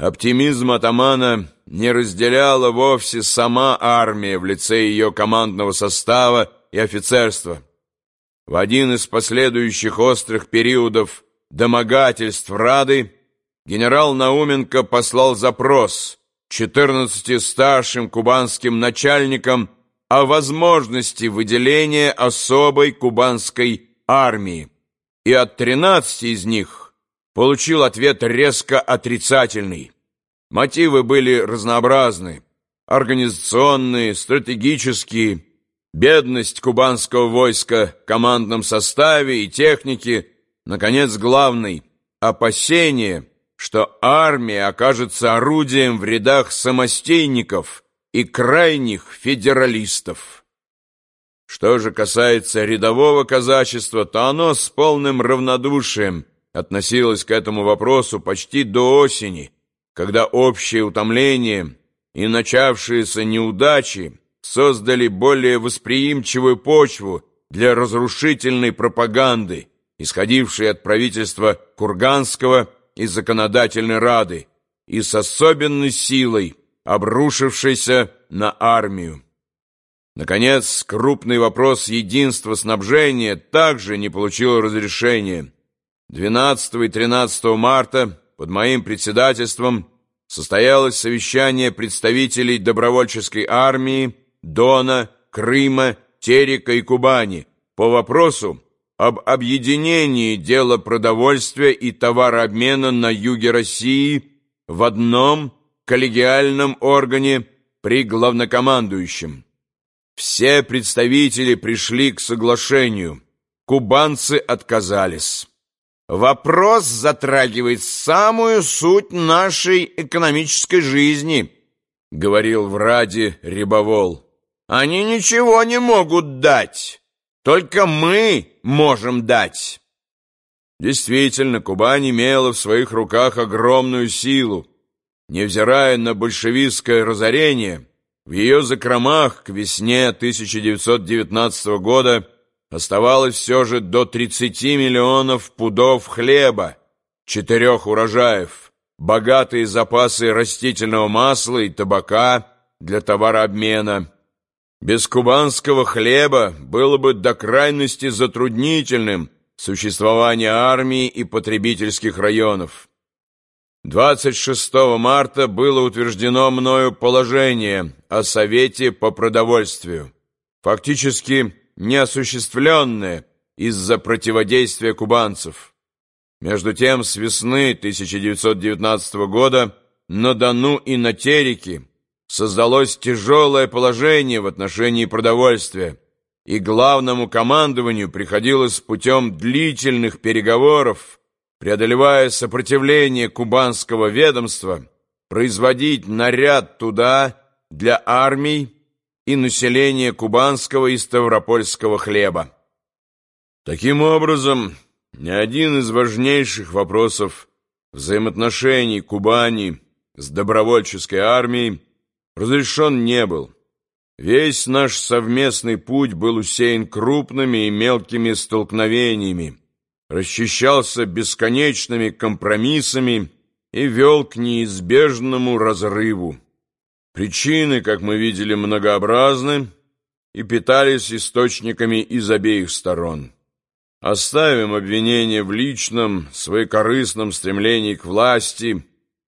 Оптимизм атамана не разделяла вовсе сама армия в лице ее командного состава и офицерства. В один из последующих острых периодов домогательств Рады генерал Науменко послал запрос 14 старшим кубанским начальникам о возможности выделения особой кубанской армии, и от 13 из них получил ответ резко отрицательный. Мотивы были разнообразны, организационные, стратегические, бедность кубанского войска в командном составе и технике, наконец, главный – опасение, что армия окажется орудием в рядах самостейников и крайних федералистов. Что же касается рядового казачества, то оно с полным равнодушием относилось к этому вопросу почти до осени, когда общее утомление и начавшиеся неудачи создали более восприимчивую почву для разрушительной пропаганды, исходившей от правительства Курганского и Законодательной Рады, и с особенной силой обрушившейся на армию. Наконец, крупный вопрос единства снабжения также не получил разрешения. 12 и 13 марта под моим председательством состоялось совещание представителей добровольческой армии Дона, Крыма, Терека и Кубани по вопросу об объединении дела продовольствия и товарообмена на юге России в одном коллегиальном органе при главнокомандующем. Все представители пришли к соглашению. Кубанцы отказались. Вопрос затрагивает самую суть нашей экономической жизни, говорил в Раде Рябовол. Они ничего не могут дать, только мы можем дать. Действительно, Кубань имела в своих руках огромную силу. Невзирая на большевистское разорение, в ее закромах к весне 1919 года оставалось все же до 30 миллионов пудов хлеба, четырех урожаев, богатые запасы растительного масла и табака для товарообмена. Без кубанского хлеба было бы до крайности затруднительным существование армии и потребительских районов. 26 марта было утверждено мною положение о Совете по продовольствию, фактически неосуществленное из-за противодействия кубанцев. Между тем, с весны 1919 года на Дону и на Тереке создалось тяжелое положение в отношении продовольствия, и главному командованию приходилось путем длительных переговоров преодолевая сопротивление кубанского ведомства, производить наряд туда для армий и населения кубанского и ставропольского хлеба. Таким образом, ни один из важнейших вопросов взаимоотношений Кубани с добровольческой армией разрешен не был. Весь наш совместный путь был усеян крупными и мелкими столкновениями, расчищался бесконечными компромиссами и вел к неизбежному разрыву. Причины, как мы видели, многообразны и питались источниками из обеих сторон. Оставим обвинение в личном, своекорыстном стремлении к власти,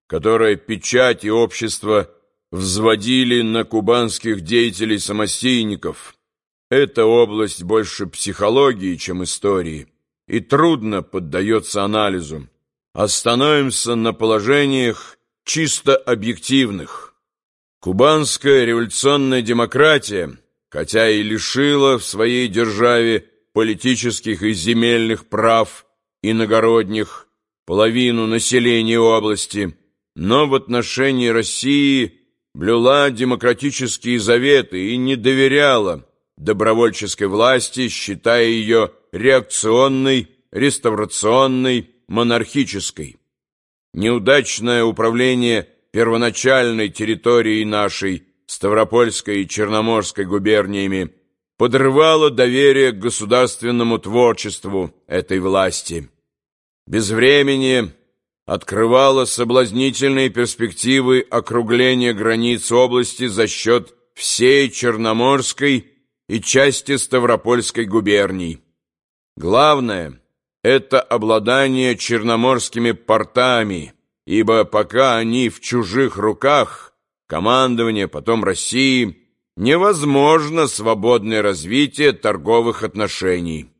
которое печать и общество взводили на кубанских деятелей-самостийников. Это область больше психологии, чем истории и трудно поддается анализу. Остановимся на положениях чисто объективных. Кубанская революционная демократия, хотя и лишила в своей державе политических и земельных прав иногородних половину населения области, но в отношении России блюла демократические заветы и не доверяла добровольческой власти, считая ее реакционной, реставрационной, монархической. Неудачное управление первоначальной территорией нашей, Ставропольской и Черноморской губерниями, подрывало доверие к государственному творчеству этой власти. Без времени открывало соблазнительные перспективы округления границ области за счет всей Черноморской и части Ставропольской губерний. Главное – это обладание черноморскими портами, ибо пока они в чужих руках, командование, потом России, невозможно свободное развитие торговых отношений.